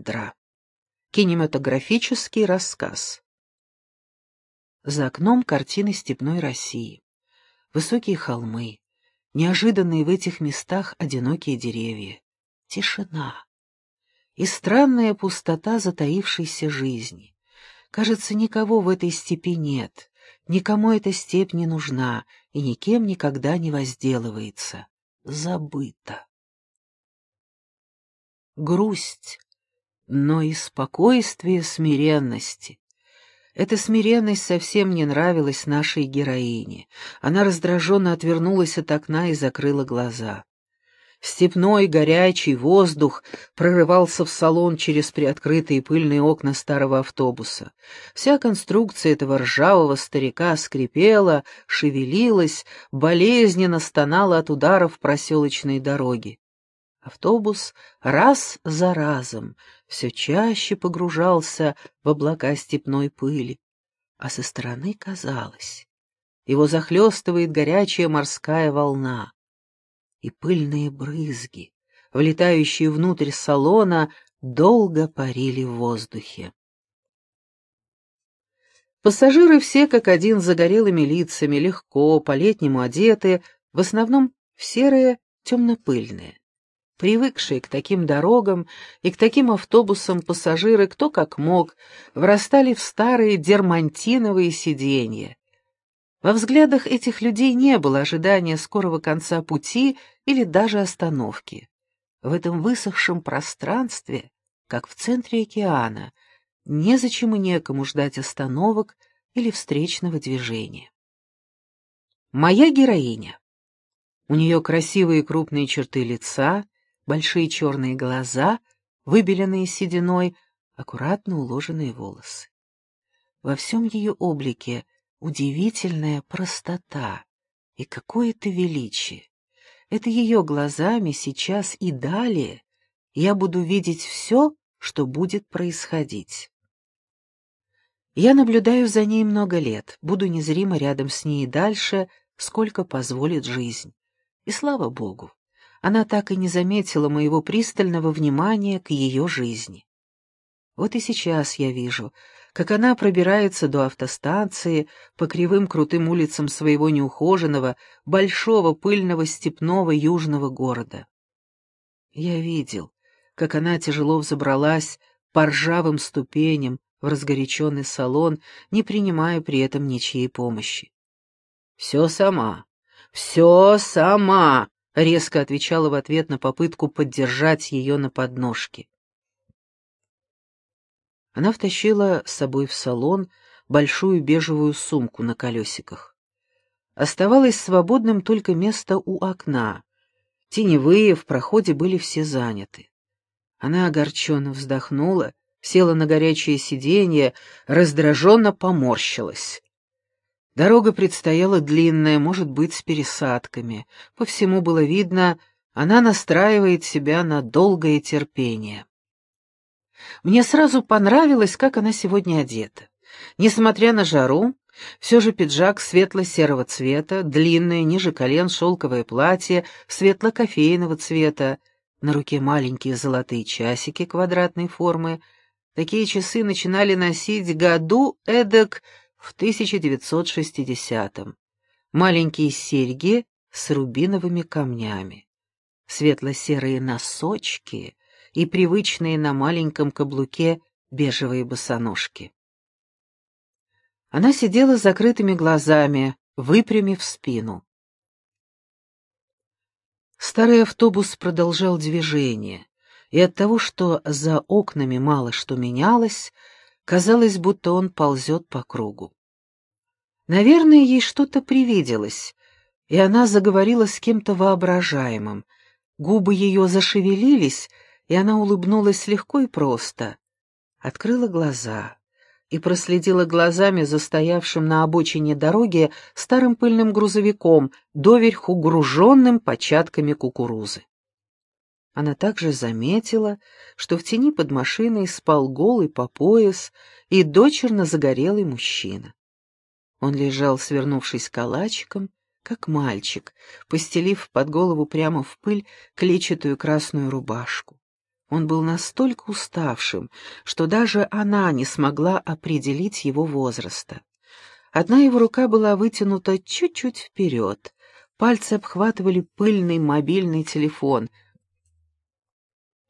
Мандра. Кинематографический рассказ. За окном картины степной России. Высокие холмы, неожиданные в этих местах одинокие деревья. Тишина. И странная пустота затаившейся жизни. Кажется, никого в этой степи нет, никому эта степь не нужна и никем никогда не возделывается. Забыто. Грусть но и спокойствие смиренности. Эта смиренность совсем не нравилась нашей героине. Она раздраженно отвернулась от окна и закрыла глаза. Степной горячий воздух прорывался в салон через приоткрытые пыльные окна старого автобуса. Вся конструкция этого ржавого старика скрипела, шевелилась, болезненно стонала от ударов проселочной дороги. Автобус раз за разом все чаще погружался в облака степной пыли, а со стороны казалось, его захлестывает горячая морская волна, и пыльные брызги, влетающие внутрь салона, долго парили в воздухе. Пассажиры все как один загорелыми лицами, легко, по-летнему одеты, в основном в серые, темно-пыльные. Привыкшие к таким дорогам и к таким автобусам пассажиры кто как мог врастали в старые дермантиновые сиденья. Во взглядах этих людей не было ожидания скорого конца пути или даже остановки. В этом высохшем пространстве, как в центре океана, незачем и некому ждать остановок или встречного движения. Моя героиня. У нее красивые крупные черты лица, большие черные глаза, выбеленные сединой, аккуратно уложенные волосы. Во всем ее облике удивительная простота и какое-то величие. Это ее глазами сейчас и далее я буду видеть все, что будет происходить. Я наблюдаю за ней много лет, буду незримо рядом с ней и дальше, сколько позволит жизнь. И слава Богу, она так и не заметила моего пристального внимания к ее жизни. Вот и сейчас я вижу, как она пробирается до автостанции по кривым крутым улицам своего неухоженного, большого пыльного степного южного города. Я видел, как она тяжело взобралась по ржавым ступеням в разгоряченный салон, не принимая при этом ничьей помощи. «Все сама, все сама!» — резко отвечала в ответ на попытку поддержать ее на подножке. Она втащила с собой в салон большую бежевую сумку на колесиках. Оставалось свободным только место у окна. Теневые в проходе были все заняты. Она огорченно вздохнула, села на горячее сиденье, раздраженно поморщилась. Дорога предстояла длинная, может быть, с пересадками. По всему было видно, она настраивает себя на долгое терпение. Мне сразу понравилось, как она сегодня одета. Несмотря на жару, все же пиджак светло-серого цвета, длинное, ниже колен шелковое платье светло-кофейного цвета, на руке маленькие золотые часики квадратной формы. Такие часы начинали носить году эдак в 1960-м. Маленькие серьги с рубиновыми камнями, светло-серые носочки и привычные на маленьком каблуке бежевые босоножки. Она сидела с закрытыми глазами, выпрямив спину. Старый автобус продолжал движение, и от того, что за окнами мало что менялось, Казалось, будто он ползет по кругу. Наверное, ей что-то привиделось, и она заговорила с кем-то воображаемым. Губы ее зашевелились, и она улыбнулась легко и просто. Открыла глаза и проследила глазами за стоявшим на обочине дороги старым пыльным грузовиком, доверху груженным початками кукурузы. Она также заметила, что в тени под машиной спал голый по пояс и дочерно загорелый мужчина. Он лежал, свернувшись калачиком, как мальчик, постелив под голову прямо в пыль клетчатую красную рубашку. Он был настолько уставшим, что даже она не смогла определить его возраста. Одна его рука была вытянута чуть-чуть вперед, пальцы обхватывали пыльный мобильный телефон.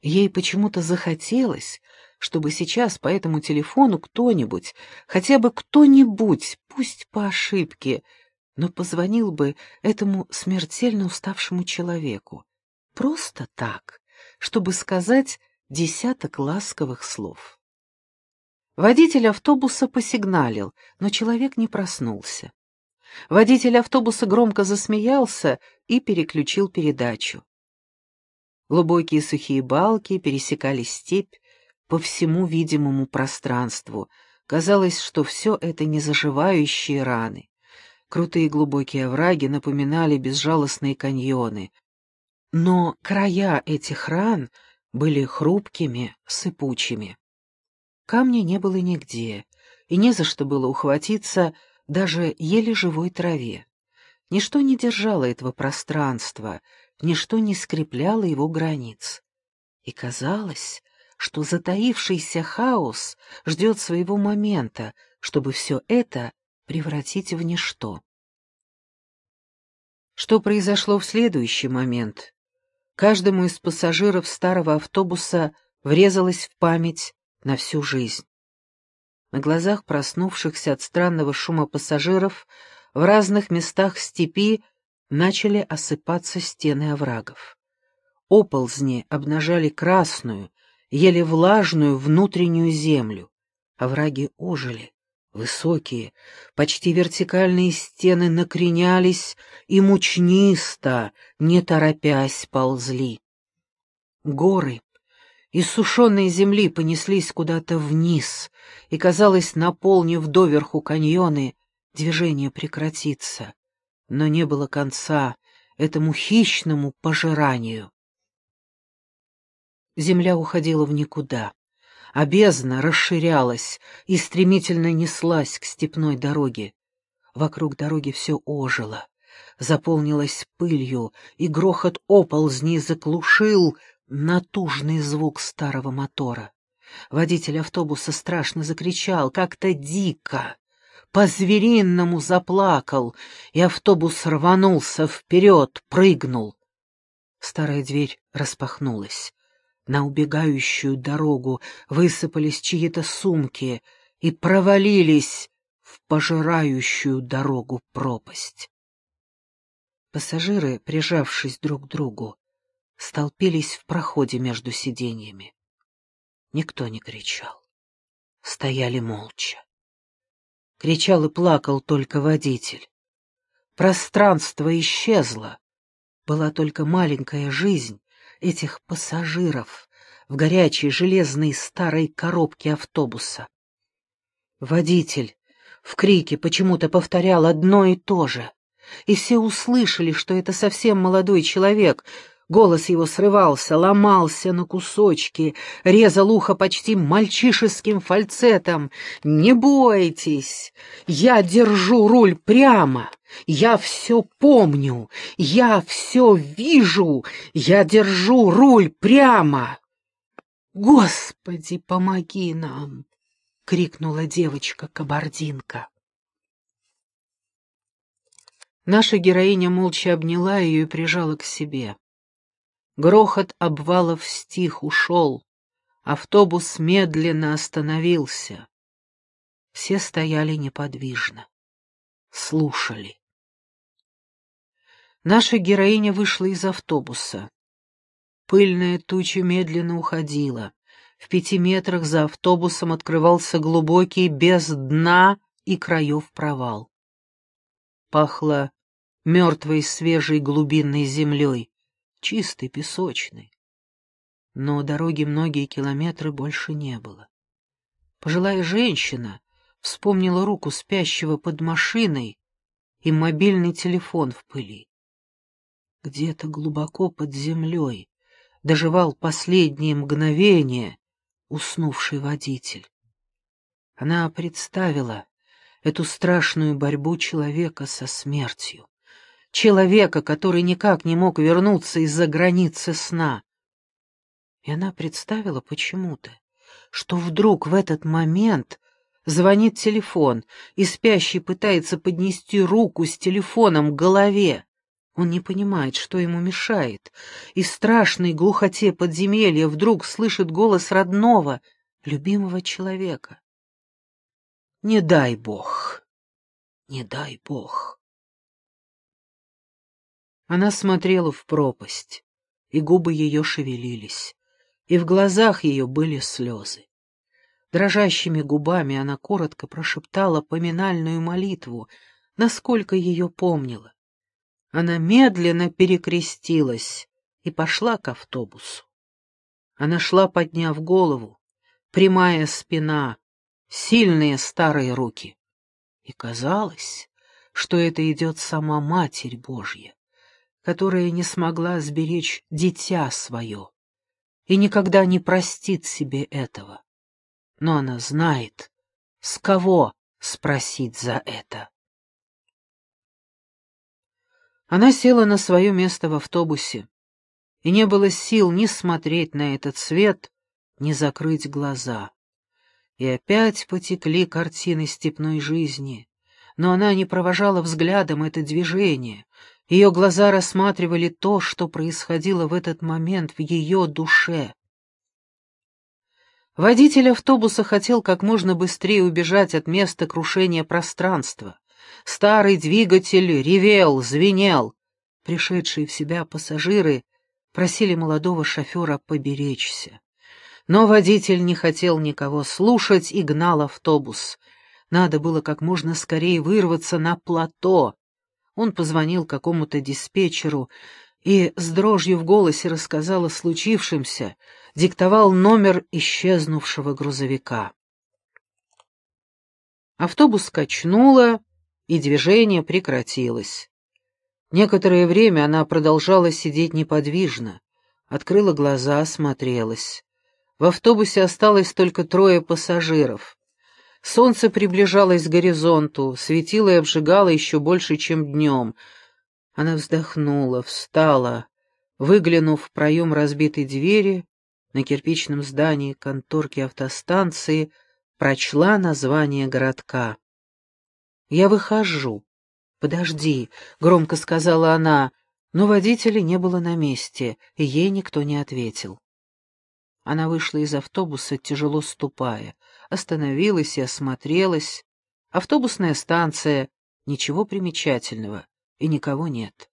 Ей почему-то захотелось, чтобы сейчас по этому телефону кто-нибудь, хотя бы кто-нибудь, пусть по ошибке, но позвонил бы этому смертельно уставшему человеку. Просто так, чтобы сказать десяток ласковых слов. Водитель автобуса посигналил, но человек не проснулся. Водитель автобуса громко засмеялся и переключил передачу. Глубокие сухие балки пересекали степь по всему видимому пространству. Казалось, что все это незаживающие раны. Крутые глубокие овраги напоминали безжалостные каньоны. Но края этих ран были хрупкими, сыпучими. Камня не было нигде, и не за что было ухватиться даже еле живой траве. Ничто не держало этого пространства, ничто не скрепляло его границ. И казалось, что затаившийся хаос ждет своего момента, чтобы все это превратить в ничто. Что произошло в следующий момент? Каждому из пассажиров старого автобуса врезалось в память на всю жизнь. На глазах проснувшихся от странного шума пассажиров в разных местах степи начали осыпаться стены оврагов. Оползни обнажали красную, еле влажную внутреннюю землю. Овраги ожили. Высокие, почти вертикальные стены накренялись и мучнисто, не торопясь, ползли. Горы, иссушенные земли понеслись куда-то вниз, и, казалось, наполнив доверху каньоны, движение прекратится. Но не было конца этому хищному пожиранию. Земля уходила в никуда, а бездна расширялась и стремительно неслась к степной дороге. Вокруг дороги все ожило, заполнилось пылью, и грохот оползней заглушил натужный звук старого мотора. Водитель автобуса страшно закричал, как-то дико, по-зверинному заплакал, и автобус рванулся вперед, прыгнул. Старая дверь распахнулась. На убегающую дорогу высыпались чьи-то сумки и провалились в пожирающую дорогу пропасть. Пассажиры, прижавшись друг к другу, столпились в проходе между сиденьями. Никто не кричал. Стояли молча. Кричал и плакал только водитель. Пространство исчезло. Была только маленькая жизнь, этих пассажиров в горячей железной старой коробке автобуса. Водитель в крике почему-то повторял одно и то же, и все услышали, что это совсем молодой человек, Голос его срывался, ломался на кусочки, резал ухо почти мальчишеским фальцетом. «Не бойтесь, я держу руль прямо, я все помню, я все вижу, я держу руль прямо!» «Господи, помоги нам!» — крикнула девочка-кабардинка. Наша героиня молча обняла ее и прижала к себе. Грохот обвалов стих, ушел. Автобус медленно остановился. Все стояли неподвижно. Слушали. Наша героиня вышла из автобуса. Пыльная туча медленно уходила. В пяти метрах за автобусом открывался глубокий, без дна и краев провал. Пахло мертвой свежей глубинной землей чистый, песочный. Но дороги многие километры больше не было. Пожилая женщина вспомнила руку спящего под машиной и мобильный телефон в пыли. Где-то глубоко под землей доживал последние мгновения уснувший водитель. Она представила эту страшную борьбу человека со смертью человека, который никак не мог вернуться из-за границы сна. И она представила почему-то, что вдруг в этот момент звонит телефон, и спящий пытается поднести руку с телефоном к голове. Он не понимает, что ему мешает, и страшной глухоте подземелья вдруг слышит голос родного, любимого человека. «Не дай Бог! Не дай Бог!» Она смотрела в пропасть, и губы ее шевелились, и в глазах ее были слезы. Дрожащими губами она коротко прошептала поминальную молитву, насколько ее помнила. Она медленно перекрестилась и пошла к автобусу. Она шла, подняв голову, прямая спина, сильные старые руки. И казалось, что это идет сама Матерь Божья, которая не смогла сберечь дитя свое и никогда не простит себе этого. Но она знает, с кого спросить за это. Она села на свое место в автобусе, и не было сил ни смотреть на этот свет, ни закрыть глаза. И опять потекли картины степной жизни, но она не провожала взглядом это движение, ее глаза рассматривали то, что происходило в этот момент в ее душе. Водитель автобуса хотел как можно быстрее убежать от места крушения пространства. Старый двигатель ревел, звенел. Пришедшие в себя пассажиры просили молодого шофера поберечься. Но водитель не хотел никого слушать и гнал автобус. Надо было как можно скорее вырваться на плато. Он позвонил какому-то диспетчеру и с дрожью в голосе рассказал о случившемся, диктовал номер исчезнувшего грузовика. Автобус качнуло, и движение прекратилось. Некоторое время она продолжала сидеть неподвижно, открыла глаза, осмотрелась. В автобусе осталось только трое пассажиров. Солнце приближалось к горизонту, светило и обжигало еще больше, чем днем. Она вздохнула, встала, выглянув в проем разбитой двери, на кирпичном здании конторки автостанции прочла название городка. «Я выхожу». «Подожди», — громко сказала она, но водителя не было на месте, и ей никто не ответил. Она вышла из автобуса, тяжело ступая, остановилась и осмотрелась. Автобусная станция, ничего примечательного, и никого нет.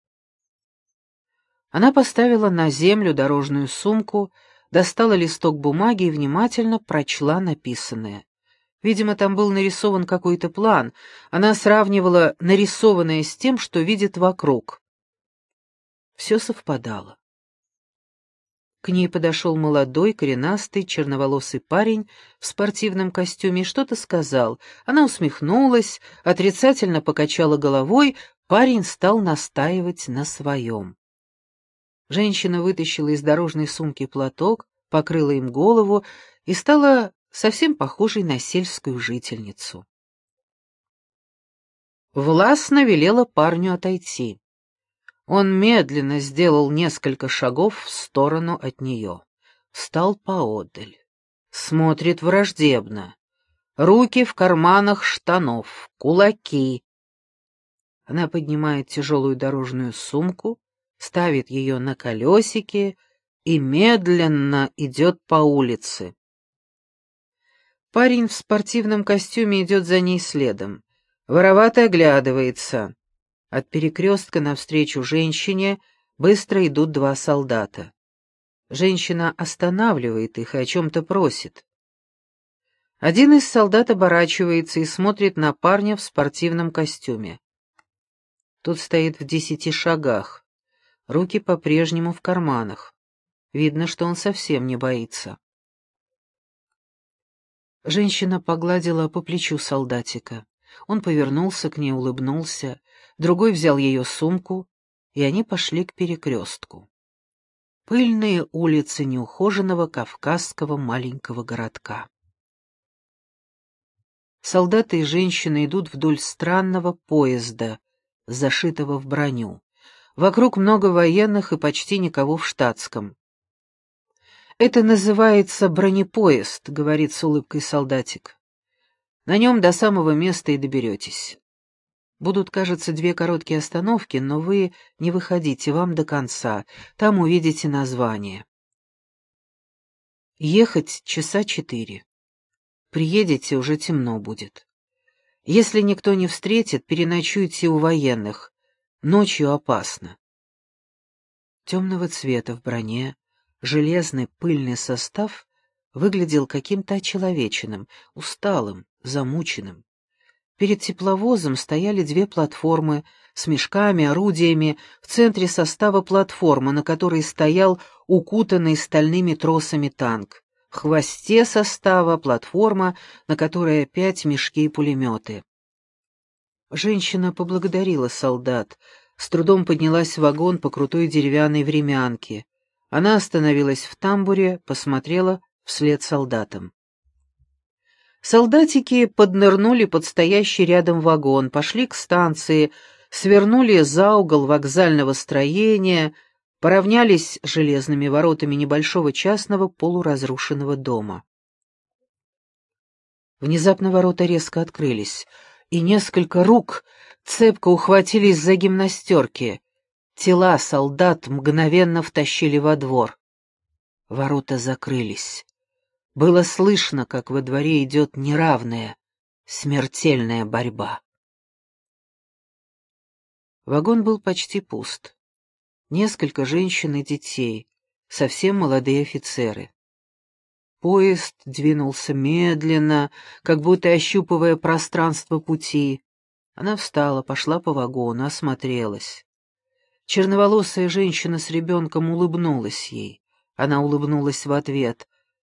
Она поставила на землю дорожную сумку, достала листок бумаги и внимательно прочла написанное. Видимо, там был нарисован какой-то план. Она сравнивала нарисованное с тем, что видит вокруг. Все совпадало. К ней подошел молодой, коренастый, черноволосый парень в спортивном костюме что-то сказал. Она усмехнулась, отрицательно покачала головой, парень стал настаивать на своем. Женщина вытащила из дорожной сумки платок, покрыла им голову и стала совсем похожей на сельскую жительницу. Властно велела парню отойти. Он медленно сделал несколько шагов в сторону от нее. Встал поодаль. Смотрит враждебно. Руки в карманах штанов, кулаки. Она поднимает тяжелую дорожную сумку, ставит ее на колесики и медленно идет по улице. Парень в спортивном костюме идет за ней следом. Воровато оглядывается. От перекрестка навстречу женщине быстро идут два солдата. Женщина останавливает их и о чем-то просит. Один из солдат оборачивается и смотрит на парня в спортивном костюме. Тот стоит в десяти шагах, руки по-прежнему в карманах. Видно, что он совсем не боится. Женщина погладила по плечу солдатика. Он повернулся к ней, улыбнулся, другой взял ее сумку, и они пошли к перекрестку. Пыльные улицы неухоженного кавказского маленького городка. Солдаты и женщины идут вдоль странного поезда, зашитого в броню. Вокруг много военных и почти никого в штатском. «Это называется бронепоезд», — говорит с улыбкой солдатик. «На нем до самого места и доберетесь. Будут, кажется, две короткие остановки, но вы не выходите вам до конца, там увидите название. Ехать часа четыре. Приедете, уже темно будет. Если никто не встретит, переночуйте у военных. Ночью опасно. Темного цвета в броне, железный пыльный состав выглядел каким-то очеловеченным, усталым, замученным. Перед тепловозом стояли две платформы с мешками, орудиями, в центре состава платформы, на которой стоял укутанный стальными тросами танк. В хвосте состава платформа, на которой опять мешки и пулеметы. Женщина поблагодарила солдат, с трудом поднялась в вагон по крутой деревянной времянке. Она остановилась в тамбуре, посмотрела вслед солдатам. Солдатики поднырнули под стоящий рядом вагон, пошли к станции, свернули за угол вокзального строения, поравнялись железными воротами небольшого частного полуразрушенного дома. Внезапно ворота резко открылись, и несколько рук цепко ухватились за гимнастерки. Тела солдат мгновенно втащили во двор. Ворота закрылись. Было слышно, как во дворе идет неравная, смертельная борьба. Вагон был почти пуст. Несколько женщин и детей, совсем молодые офицеры. Поезд двинулся медленно, как будто ощупывая пространство пути. Она встала, пошла по вагону, осмотрелась. Черноволосая женщина с ребенком улыбнулась ей. Она улыбнулась в ответ,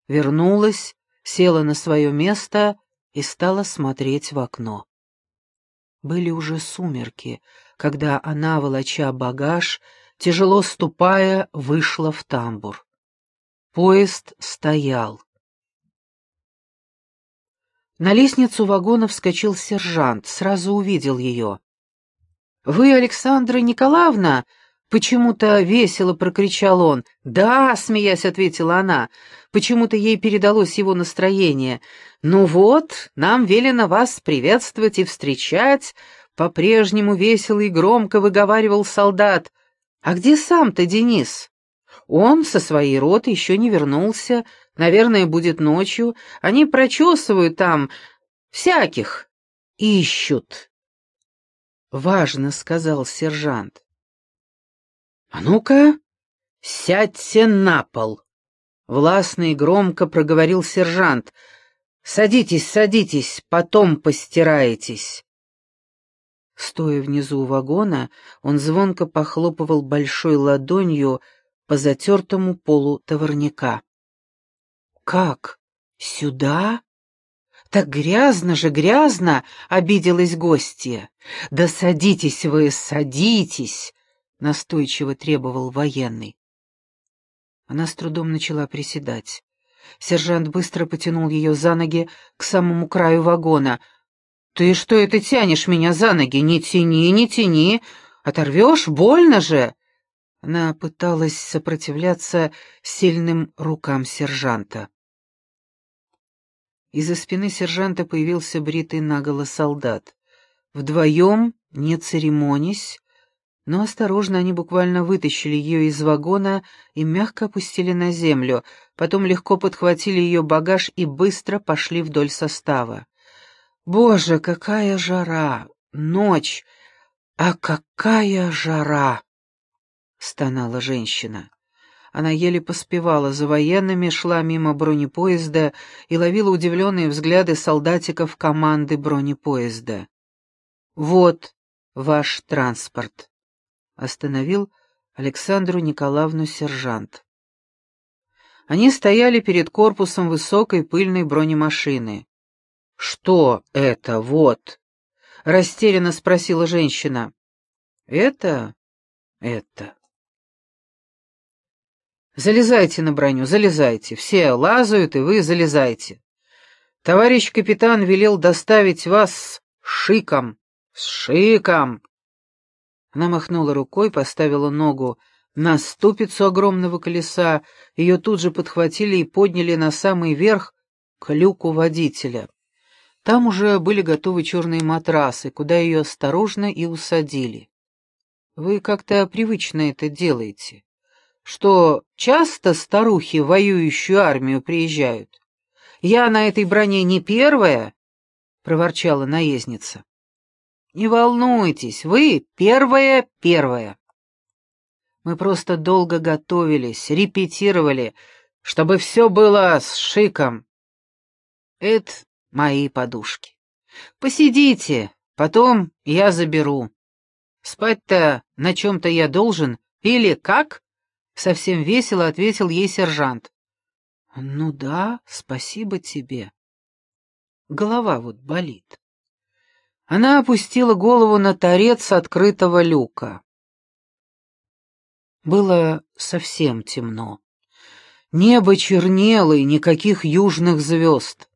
вернулась, села на свое место и стала смотреть в окно. Были уже сумерки, когда она, волоча багаж, тяжело ступая, вышла в тамбур. Поезд стоял. На лестницу вагона вскочил сержант, сразу увидел ее. «Вы, Александра Николаевна?» — почему-то весело прокричал он. «Да», — смеясь ответила она, — почему-то ей передалось его настроение. «Ну вот, нам велено вас приветствовать и встречать», — по-прежнему весело и громко выговаривал солдат. «А где сам-то Денис?» «Он со своей роты еще не вернулся, наверное, будет ночью. Они прочесывают там всяких, ищут». «Важно», — сказал сержант. «А ну-ка, сядьте на пол!» Властно и громко проговорил сержант. «Садитесь, садитесь, потом постираетесь». Стоя внизу вагона, он звонко похлопывал большой ладонью по затертому полу товарняка. «Как? Сюда?» «Так грязно же, грязно!» — обиделась гостья. «Да садитесь вы, садитесь!» — настойчиво требовал военный. Она с трудом начала приседать. Сержант быстро потянул ее за ноги к самому краю вагона. «Ты что это тянешь меня за ноги? Не тяни, не тяни! Оторвешь? Больно же!» Она пыталась сопротивляться сильным рукам сержанта. Из-за спины сержанта появился бритый наголо солдат. Вдвоем, не церемонясь, но осторожно они буквально вытащили ее из вагона и мягко опустили на землю, потом легко подхватили ее багаж и быстро пошли вдоль состава. «Боже, какая жара! Ночь! А какая жара!» — стонала женщина. Она еле поспевала за военными, шла мимо бронепоезда и ловила удивленные взгляды солдатиков команды бронепоезда. «Вот ваш транспорт», — остановил Александру Николаевну сержант. Они стояли перед корпусом высокой пыльной бронемашины. «Что это вот?» — растерянно спросила женщина. «Это... это...» Залезайте на броню, залезайте. Все лазают, и вы залезайте. Товарищ капитан велел доставить вас с шиком. С шиком. Она махнула рукой, поставила ногу На ступицу огромного колеса ее тут же подхватили и подняли на самый верх к люку водителя. Там уже были готовы черные матрасы, куда ее осторожно и усадили. Вы как-то привычно это делаете. Что часто старухи в воюющую армию приезжают? Я на этой броне не первая, — проворчала наездница. Не волнуйтесь, вы первая-первая. Мы просто долго готовились, репетировали, чтобы все было с шиком. Это мои подушки. Посидите, потом я заберу. Спать-то на чем-то я должен, или как? Совсем весело ответил ей сержант. Ну да, спасибо тебе. Голова вот болит. Она опустила голову на торец открытого люка. Было совсем темно. Небо чернело, и никаких южных звезд.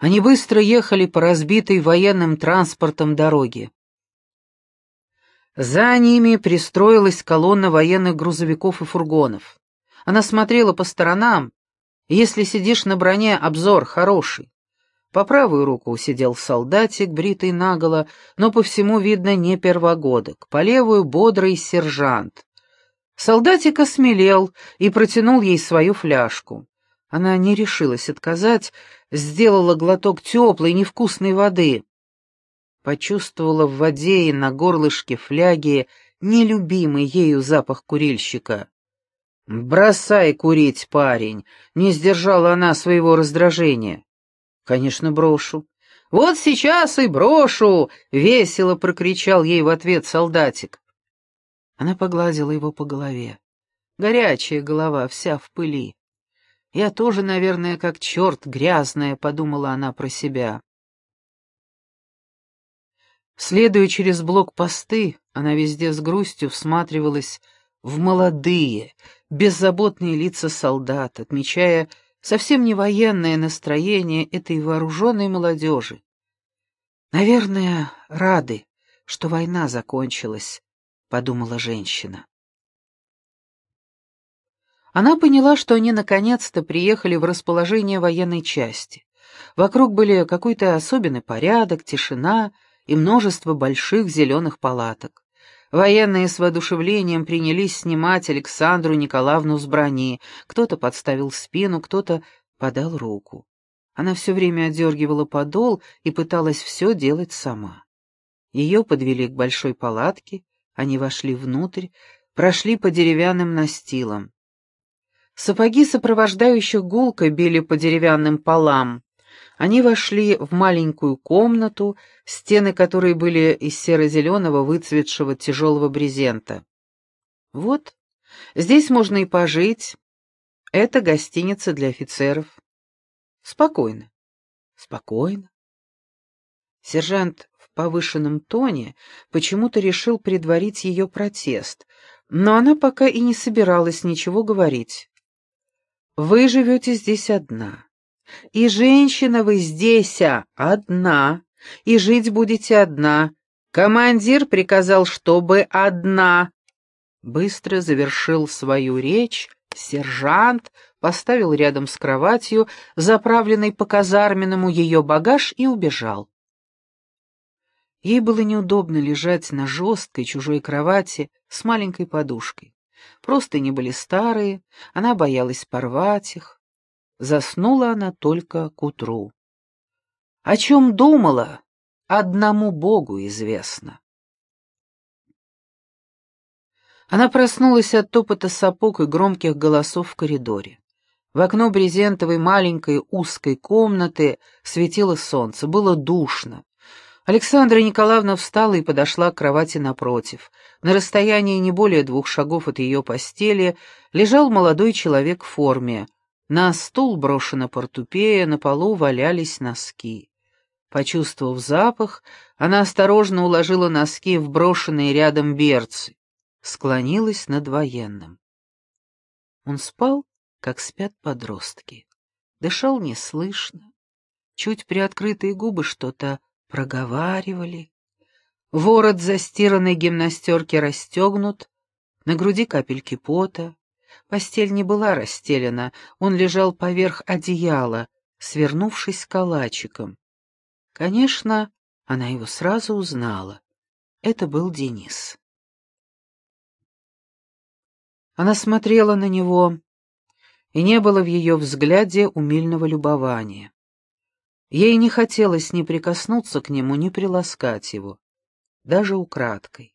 Они быстро ехали по разбитой военным транспортом дороге. За ними пристроилась колонна военных грузовиков и фургонов. Она смотрела по сторонам. Если сидишь на броне, обзор хороший. По правую руку сидел солдатик, бритый наголо, но по всему видно не первогодок, по левую — бодрый сержант. Солдатик осмелел и протянул ей свою фляжку. Она не решилась отказать, сделала глоток теплой, невкусной воды. Почувствовала в воде и на горлышке фляги нелюбимый ею запах курильщика. «Бросай курить, парень!» — не сдержала она своего раздражения. «Конечно, брошу». «Вот сейчас и брошу!» — весело прокричал ей в ответ солдатик. Она погладила его по голове. Горячая голова, вся в пыли. Я тоже, наверное, как черт грязная, подумала она про себя. Следуя через блокпосты, она везде с грустью всматривалась в молодые, беззаботные лица солдат, отмечая совсем не военное настроение этой вооруженной молодежи. Наверное, рады, что война закончилась, подумала женщина. Она поняла, что они наконец-то приехали в расположение военной части. Вокруг были какой-то особенный порядок, тишина и множество больших зеленых палаток. Военные с воодушевлением принялись снимать Александру Николаевну с брони. Кто-то подставил спину, кто-то подал руку. Она все время отдергивала подол и пыталась все делать сама. Ее подвели к большой палатке, они вошли внутрь, прошли по деревянным настилам. Сапоги сопровождающих гулко били по деревянным полам. Они вошли в маленькую комнату, стены которой были из серо-зеленого выцветшего тяжелого брезента. Вот, здесь можно и пожить. Это гостиница для офицеров. Спокойно, спокойно. Сержант в повышенном тоне почему-то решил предварить ее протест, но она пока и не собиралась ничего говорить. Вы живете здесь одна. И женщина вы здесь а, одна. И жить будете одна. Командир приказал, чтобы одна. Быстро завершил свою речь сержант, поставил рядом с кроватью, заправленный по-казарменному ее багаж, и убежал. Ей было неудобно лежать на жесткой чужой кровати с маленькой подушкой. Просто не были старые, она боялась порвать их. Заснула она только к утру. О чем думала, одному Богу известно. Она проснулась от топота сапог и громких голосов в коридоре. В окно брезентовой маленькой узкой комнаты светило солнце, было душно. Александра Николаевна встала и подошла к кровати напротив. На расстоянии не более двух шагов от ее постели лежал молодой человек в форме. На стул брошена портупея, на полу валялись носки. Почувствовав запах, она осторожно уложила носки в брошенные рядом берцы, склонилась над военным. Он спал, как спят подростки. Дышал неслышно. Чуть приоткрытые губы что-то проговаривали. Ворот застиранной гимнастерки расстегнут, На груди капельки пота. Постель не была расстелена, он лежал поверх одеяла, свернувшись калачиком. Конечно, она его сразу узнала. Это был Денис. Она смотрела на него, и не было в ее взгляде умильного любования. Ей не хотелось ни прикоснуться к нему, ни приласкать его, даже украдкой.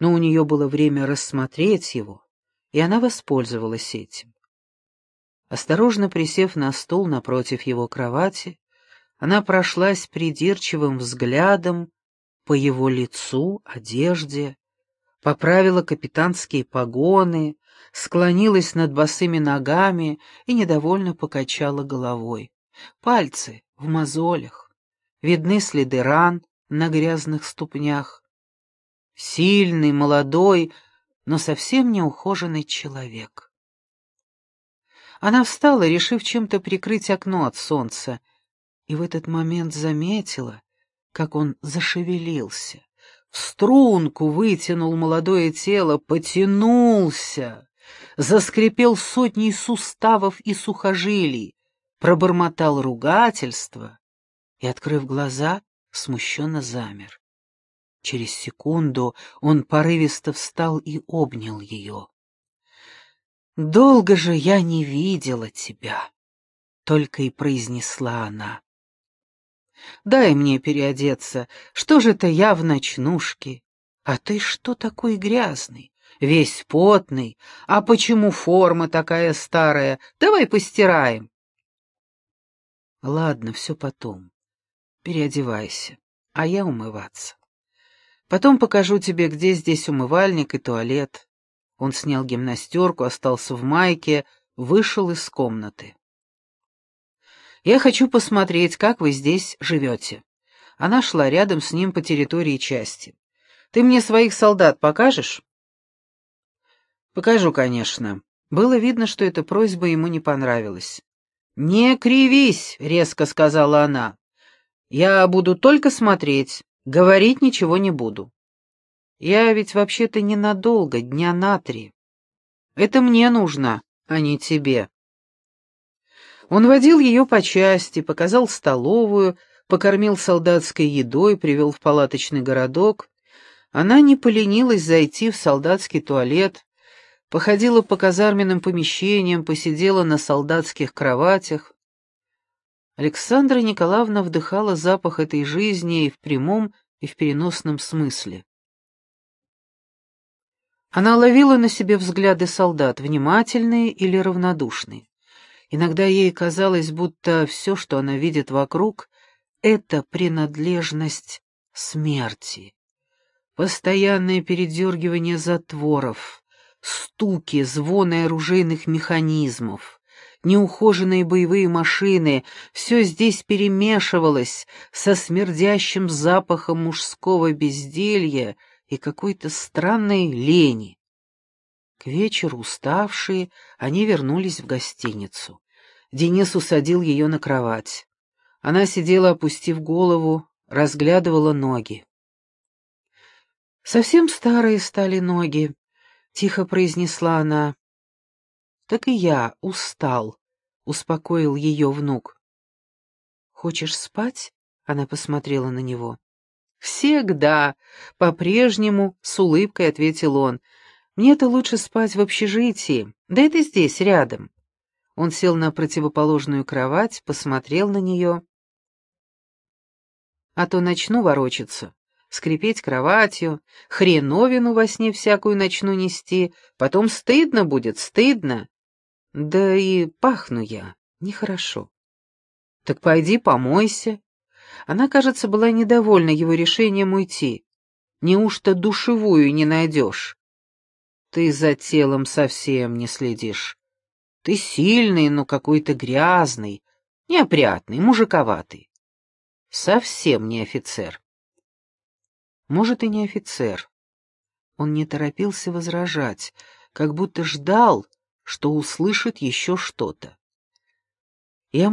Но у нее было время рассмотреть его, и она воспользовалась этим. Осторожно присев на стул напротив его кровати, она прошлась придирчивым взглядом по его лицу, одежде, поправила капитанские погоны, склонилась над босыми ногами и недовольно покачала головой. Пальцы в мозолях, видны следы ран на грязных ступнях. Сильный, молодой, но совсем не ухоженный человек. Она встала, решив чем-то прикрыть окно от солнца, и в этот момент заметила, как он зашевелился, в струнку вытянул молодое тело, потянулся, заскрипел сотней суставов и сухожилий, пробормотал ругательство и, открыв глаза, смущенно замер. Через секунду он порывисто встал и обнял ее. «Долго же я не видела тебя», — только и произнесла она. «Дай мне переодеться, что же это я в ночнушке? А ты что такой грязный, весь потный? А почему форма такая старая? Давай постираем». Ладно, все потом. Переодевайся, а я умываться. Потом покажу тебе, где здесь умывальник и туалет. Он снял гимнастерку, остался в майке, вышел из комнаты. Я хочу посмотреть, как вы здесь живете. Она шла рядом с ним по территории части. Ты мне своих солдат покажешь? Покажу, конечно. Было видно, что эта просьба ему не понравилась. «Не кривись», — резко сказала она. «Я буду только смотреть, говорить ничего не буду. Я ведь вообще-то ненадолго, дня на три. Это мне нужно, а не тебе». Он водил ее по части, показал столовую, покормил солдатской едой, привел в палаточный городок. Она не поленилась зайти в солдатский туалет, походила по казарменным помещениям, посидела на солдатских кроватях. Александра Николаевна вдыхала запах этой жизни и в прямом, и в переносном смысле. Она ловила на себе взгляды солдат, внимательные или равнодушные. Иногда ей казалось, будто все, что она видит вокруг, — это принадлежность смерти. Постоянное передергивание затворов — стуки, звоны оружейных механизмов, неухоженные боевые машины — все здесь перемешивалось со смердящим запахом мужского безделья и какой-то странной лени. К вечеру, уставшие, они вернулись в гостиницу. Денис усадил ее на кровать. Она сидела, опустив голову, разглядывала ноги. Совсем старые стали ноги, — тихо произнесла она. «Так и я устал», — успокоил ее внук. «Хочешь спать?» — она посмотрела на него. «Всегда», — по-прежнему с улыбкой ответил он. «Мне-то лучше спать в общежитии, да это здесь, рядом». Он сел на противоположную кровать, посмотрел на нее. «А то начну ворочаться скрипеть кроватью, хреновину во сне всякую начну нести, потом стыдно будет, стыдно. Да и пахну я нехорошо. Так пойди помойся. Она, кажется, была недовольна его решением уйти. Неужто душевую не найдешь? Ты за телом совсем не следишь. Ты сильный, но какой-то грязный, неопрятный, мужиковатый. Совсем не офицер. Может, и не офицер. Он не торопился возражать, как будто ждал, что услышит еще что-то.